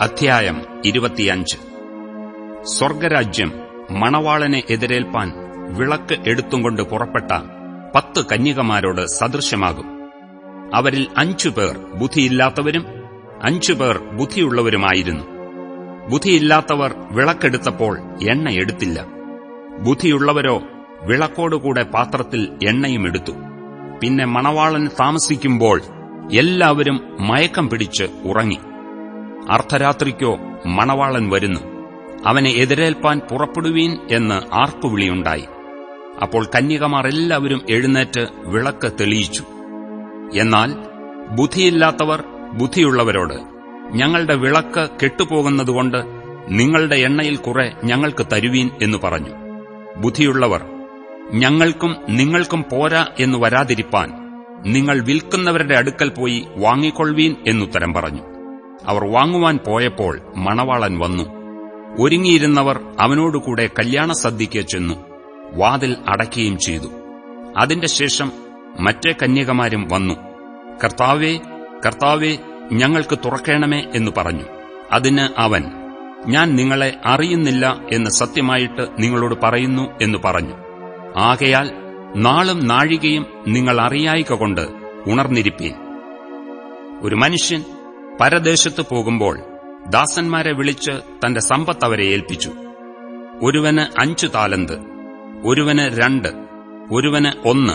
അധ്യായം ഇരുപത്തിയഞ്ച്. സ്വർഗരാജ്യം മണവാളനെ എതിരേൽപ്പാൻ വിളക്ക് എടുത്തുകൊണ്ട് പുറപ്പെട്ട പത്ത് കന്യകമാരോട് സദൃശ്യമാകും. അവരിൽ അഞ്ചുപേർ ബുദ്ധിയില്ലാത്തവരും അഞ്ചുപേർ ബുദ്ധിയുള്ളവരുമായിരുന്നു. ബുദ്ധിയില്ലാത്തവർ വിളക്കെടുത്തപ്പോൾ എണ്ണ എടുത്തില്ല. ബുദ്ധിയുള്ളവരോ വിളക്കോടുകൂടെ പാത്രത്തിൽ എണ്ണയും എടുത്തു. പിന്നെ മണവാളൻ താമസിക്കുമ്പോൾ എല്ലാവരും മയക്കം പിടിച്ച് ഉറങ്ങി. അർദ്ധരാത്രിക്കോ മണവാളൻ വരുന്നു. അവനെ എതിരേൽപ്പാൻ പുറപ്പെടുവീൻ എന്ന് ആർപ്പുവിളിയുണ്ടായി. അപ്പോൾ കന്യകമാർ എല്ലാവരും എഴുന്നേറ്റ് വിളക്ക് തെളിയിച്ചു. എന്നാൽ ബുദ്ധിയില്ലാത്തവർ ബുദ്ധിയുള്ളവരോട് ഞങ്ങളുടെ വിളക്ക് കെട്ടുപോകുന്നതുകൊണ്ട് നിങ്ങളുടെ എണ്ണയിൽ കുറെ ഞങ്ങൾക്ക് തരുവീൻ എന്ന് പറഞ്ഞു. ബുദ്ധിയുള്ളവർ ഞങ്ങൾക്കും നിങ്ങൾക്കും പോരാ എന്ന് വരാതിരിപ്പാൻ നിങ്ങൾ വിൽക്കുന്നവരുടെ അടുക്കൽ പോയി വാങ്ങിക്കൊള്ളുവീൻ എന്നുത്തരം പറഞ്ഞു. അവർ വാങ്ങുവാൻ പോയപ്പോൾ മണവാളൻ വന്നു. ഒരുങ്ങിയിരുന്നവർ അവനോടുകൂടെ കല്യാണ സദ്യയ്ക്ക് ചെന്നു. വാതിൽ അടയ്ക്കുകയും ചെയ്തു. അതിന്റെ ശേഷം മറ്റേ കന്യകമാരും വന്നു. കർത്താവേ കർത്താവേ ഞങ്ങൾക്ക് തുറക്കേണമേ എന്ന് പറഞ്ഞു. അതിന് അവൻ ഞാൻ നിങ്ങളെ അറിയുന്നില്ല എന്ന് സത്യമായിട്ട് നിങ്ങളോട് പറയുന്നു എന്ന് പറഞ്ഞു. ആകയാൽ നാളും നാഴികയും നിങ്ങൾ അറിയായിക്കൊണ്ട് ഉണർന്നിരിപ്പീൻ. ഒരു മനുഷ്യൻ പരദേശത്ത് പോകുമ്പോൾ ദാസന്മാരെ വിളിച്ച് തന്റെ സമ്പത്ത് അവരെ ഏൽപ്പിച്ചു. ഒരുവന് അഞ്ചു താലന്ത് ഒരുവന് രണ്ട് ഒരുവന് ഒന്ന്.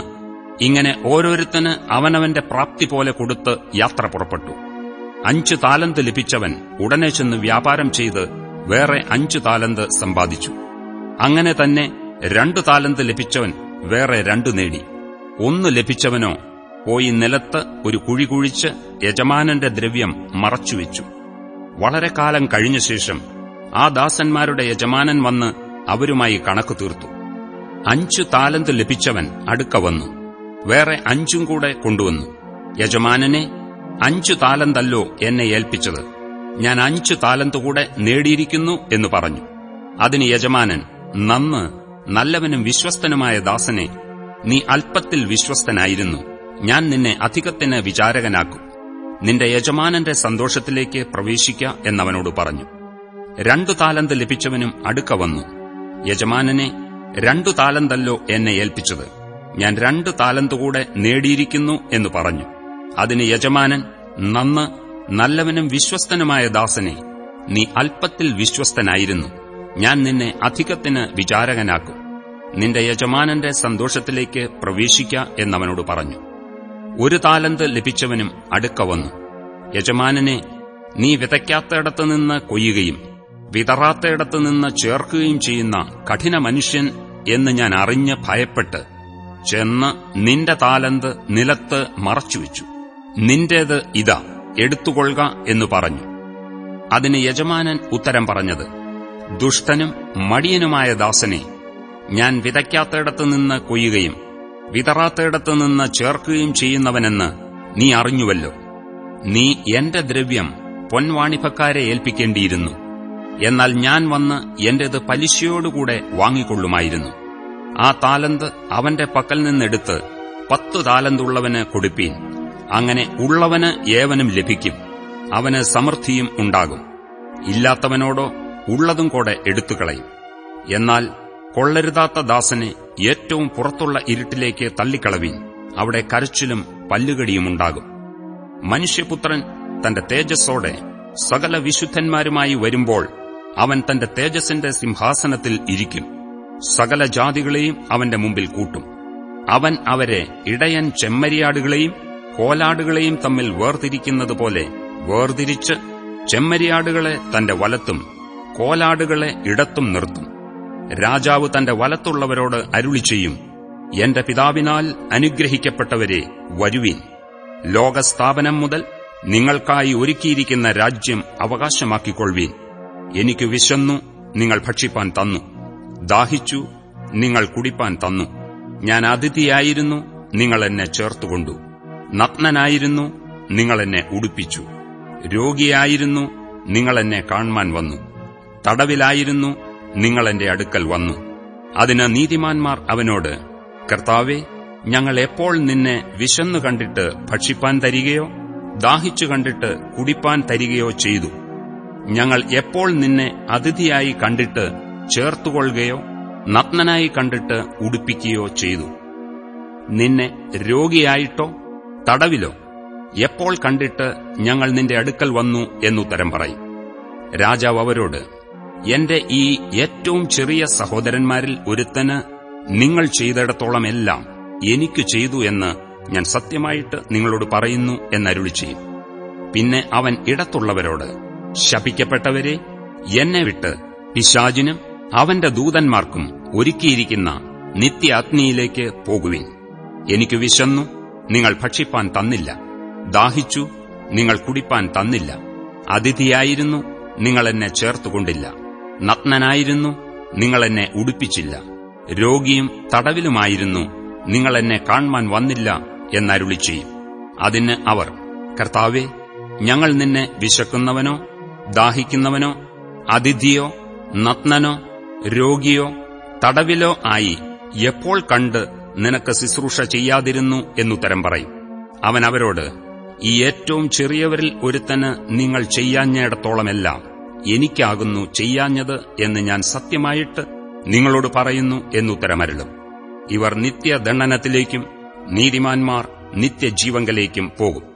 ഇങ്ങനെ ഓരോരുത്തന് അവനവന്റെ പ്രാപ്തി പോലെ കൊടുത്ത് യാത്ര പുറപ്പെട്ടു. അഞ്ചു താലന്ത് ലഭിച്ചവൻ ഉടനെ ചെന്ന് വ്യാപാരം ചെയ്ത് വേറെ അഞ്ചു താലന്ത് സമ്പാദിച്ചു. അങ്ങനെ തന്നെ രണ്ടു താലന്ത് ലഭിച്ചവൻ വേറെ രണ്ടു നേടി. ഒന്ന് ലഭിച്ചവനോ പോയി നിലത്ത് ഒരു കുഴി കുഴിച്ച് യജമാനന്റെ ദ്രവ്യം മറച്ചുവെച്ചു. വളരെ കാലം കഴിഞ്ഞ ശേഷം ആ ദാസന്മാരുടെ യജമാനൻ വന്ന് അവരുമായി കണക്ക് തീർത്തു. അഞ്ചു താലന്ത് ലഭിച്ചവൻ അടുക്ക വന്നു. വേറെ അഞ്ചും കൂടെ കൊണ്ടുവന്നു. യജമാനനെ അഞ്ചു താലന്തല്ലോ എന്നെ ഏൽപ്പിച്ചത്. ഞാൻ അഞ്ചു താലന്ത് കൂടെ നേടിയിരിക്കുന്നു എന്ന് പറഞ്ഞു. അതിന് യജമാനൻ നന്ന് നല്ലവനും വിശ്വസ്തനുമായ ദാസനെ നീ അല്പത്തിൽ വിശ്വസ്തനായിരുന്നു. ഞാൻ നിന്നെ അധികത്തിന് വിചാരകനാക്കും. നിന്റെ യജമാനന്റെ സന്തോഷത്തിലേക്ക് പ്രവേശിക്ക എന്നവനോട് പറഞ്ഞു. രണ്ടു താലന്ത് ലഭിച്ചവനും അടുക്ക വന്നു. യജമാനനെ രണ്ടു താലന്തല്ലോ എന്നെ ഏൽപ്പിച്ചത്. ഞാൻ രണ്ട് താലന്തുകൂടെ നേടിയിരിക്കുന്നു എന്ന് പറഞ്ഞു. അതിന് യജമാനൻ നന്ന് നല്ലവനും വിശ്വസ്തനുമായ ദാസനെ നീ അല്പത്തിൽ വിശ്വസ്തനായിരുന്നു. ഞാൻ നിന്നെ അധികത്തിന് വിചാരകനാക്കും. നിന്റെ യജമാനന്റെ സന്തോഷത്തിലേക്ക് പ്രവേശിക്ക എന്നവനോട് പറഞ്ഞു. ഒരു താലന്ത് ലഭിച്ചവനും അടുക്ക വന്നു. യജമാനനെ നീ വിതയ്ക്കാത്തയിടത്ത് നിന്ന് കൊയ്യുകയും വിതറാത്തയിടത്ത് നിന്ന് ചേർക്കുകയും ചെയ്യുന്ന കഠിന മനുഷ്യൻ എന്ന് ഞാൻ അറിഞ്ഞ് ഭയപ്പെട്ട് ചെന്ന് നിന്റെ താലന്ത് നിലത്ത് മറച്ചുവെച്ചു. നിന്റേത് ഇതാ എടുത്തുകൊള്ളുക എന്നു പറഞ്ഞു. അതിന് യജമാനൻ ഉത്തരം പറഞ്ഞത് ദുഷ്ടനും മടിയനുമായ ദാസനെ ഞാൻ വിതയ്ക്കാത്തയിടത്ത് നിന്ന് കൊയ്യുകയും വിതറാത്തയിടത്ത് നിന്ന് ചേർക്കുകയും ചെയ്യുന്നവനെന്ന് നീ അറിഞ്ഞുവല്ലോ. നീ എന്റെ ദ്രവ്യം പൊൻവാണിഭക്കാരെ ഏൽപ്പിക്കേണ്ടിയിരുന്നു. എന്നാൽ ഞാൻ വന്ന് എന്റേത് പലിശയോടുകൂടെ വാങ്ങിക്കൊള്ളുമായിരുന്നു. ആ താലന്ത് അവന്റെ പക്കൽ നിന്നെടുത്ത് പത്തു താലന്തുള്ളവന് കൊടുപ്പീൻ. അങ്ങനെ ഉള്ളവന് ഏവനും ലഭിക്കും. അവന് സമൃദ്ധിയും ഉണ്ടാകും. ഇല്ലാത്തവനോടോ ഉള്ളതും കൂടെ എടുത്തുകളയും. എന്നാൽ കൊള്ളരുതാത്ത ദാസനെ ഏറ്റവും പുറത്തുള്ള ഇരുട്ടിലേക്ക് തള്ളിക്കളവീൻ അവിടെ കരച്ചിലും പല്ലുകടിയുമുണ്ടാകും. മനുഷ്യപുത്രൻ തന്റെ തേജസ്സോടെ സകല വിശുദ്ധന്മാരുമായി വരുമ്പോൾ അവൻ തന്റെ തേജസ്സിന്റെ സിംഹാസനത്തിൽ ഇരിക്കും. സകല ജാതികളെയും അവന്റെ മുമ്പിൽ കൂട്ടും. അവൻ അവരെ ഇടയൻ ചെമ്മരിയാടുകളെയും കോലാടുകളെയും തമ്മിൽ വേർതിരിക്കുന്നതുപോലെ വേർതിരിച്ച് ചെമ്മരിയാടുകളെ തന്റെ വലത്തും കോലാടുകളെ ഇടത്തും നിർത്തും. രാജാവ് തന്റെ വലത്തുള്ളവരോട് അരുളി ചെയ്യും എന്റെ പിതാവിനാൽ അനുഗ്രഹിക്കപ്പെട്ടവരെ വരുവീൻ. ലോകസ്ഥാപനം മുതൽ നിങ്ങൾക്കായി ഒരുക്കിയിരിക്കുന്ന രാജ്യം അവകാശമാക്കിക്കൊള്ളുവീൻ. എനിക്ക് വിശന്നു നിങ്ങൾ ഭക്ഷിപ്പാൻ തന്നു. ദാഹിച്ചു നിങ്ങൾ കുടിപ്പാൻ തന്നു. ഞാൻ അതിഥിയായിരുന്നു നിങ്ങൾ എന്നെ ചേർത്തുകൊണ്ടു. നഗ്നനായിരുന്നു നിങ്ങൾ എന്നെ ഉടുപ്പിച്ചു. രോഗിയായിരുന്നു നിങ്ങൾ എന്നെ കാണുവാൻ വന്നു. തടവിലായിരുന്നു നിങ്ങൾ എന്റെ അടുക്കൽ വന്നു. അതിന് നീതിമാന്മാർ അവനോട് കർത്താവെ ഞങ്ങൾ എപ്പോൾ നിന്നെ വിശന്നു കണ്ടിട്ട് ഭക്ഷിപ്പാൻ തരികയോ ദാഹിച്ചു കണ്ടിട്ട് കുടിപ്പാൻ തരികയോ ചെയ്തു? ഞങ്ങൾ എപ്പോൾ നിന്നെ അതിഥിയായി കണ്ടിട്ട് ചേർത്തുകൊള്ളുകയോ നഗ്നനായി കണ്ടിട്ട് ഉടുപ്പിക്കുകയോ ചെയ്തു? നിന്നെ രോഗിയായിട്ടോ തടവിലോ? എപ്പോൾ കണ്ടിട്ട് ഞങ്ങൾ നിന്റെ അടുക്കൽ വന്നു എന്നുത്തരം പറയും? രാജാവ് അവരോട് എന്റെ ഈ ഏറ്റവും ചെറിയ സഹോദരന്മാരിൽ ഒരുത്തന് നിങ്ങൾ ചെയ്തിടത്തോളം എല്ലാം എനിക്കു ചെയ്തു എന്ന് ഞാൻ സത്യമായിട്ട് നിങ്ങളോട് പറയുന്നു എന്നരുളി ചെയ്യും. പിന്നെ അവൻ ഇടത്തുള്ളവരോട് ശപിക്കപ്പെട്ടവരെ എന്നെ വിട്ട് പിശാചിനും അവന്റെ ദൂതന്മാർക്കും ഒരുക്കിയിരിക്കുന്ന നിത്യ അഗ്നിയിലേക്ക് പോകുവിൻ. എനിക്ക് വിശന്നു നിങ്ങൾ ഭക്ഷിപ്പാൻ തന്നില്ല. ദാഹിച്ചു നിങ്ങൾ കുടിപ്പാൻ തന്നില്ല. അതിഥിയായിരുന്നു നിങ്ങൾ എന്നെ ചേർത്തുകൊണ്ടില്ല. നഗ്നനായിരുന്നു നിങ്ങളെന്നെ ഉടുപ്പിച്ചില്ല. രോഗിയും തടവിലുമായിരുന്നു നിങ്ങളെന്നെ കാൺമാൻ വന്നില്ല എന്നരുളി ചെയ്യും. അതിന് അവർ കർത്താവെ ഞങ്ങൾ നിന്നെ വിശക്കുന്നവനോ ദാഹിക്കുന്നവനോ അതിഥിയോ നഗ്നനോ രോഗിയോ തടവിലോ ആയി എപ്പോൾ കണ്ട് നിനക്ക് ശുശ്രൂഷ ചെയ്യാതിരുന്നു എന്നുത്തരം പറയും. അവൻ അവരോട് ഈ ഏറ്റവും ചെറിയവരിൽ ഒരുത്തന് നിങ്ങൾ ചെയ്യാഞ്ഞിടത്തോളമെല്ലാം എനിക്കാകുന്നു ചെയ്യാഞ്ഞത് എന്ന് ഞാൻ സത്യമായിട്ട് നിങ്ങളോട് പറയുന്നു എന്നുത്തരമരുളും. ഇവർ നിത്യദണ്ഡനത്തിലേക്കും നീതിമാന്മാർ നിത്യജീവങ്കലേക്കും പോകും.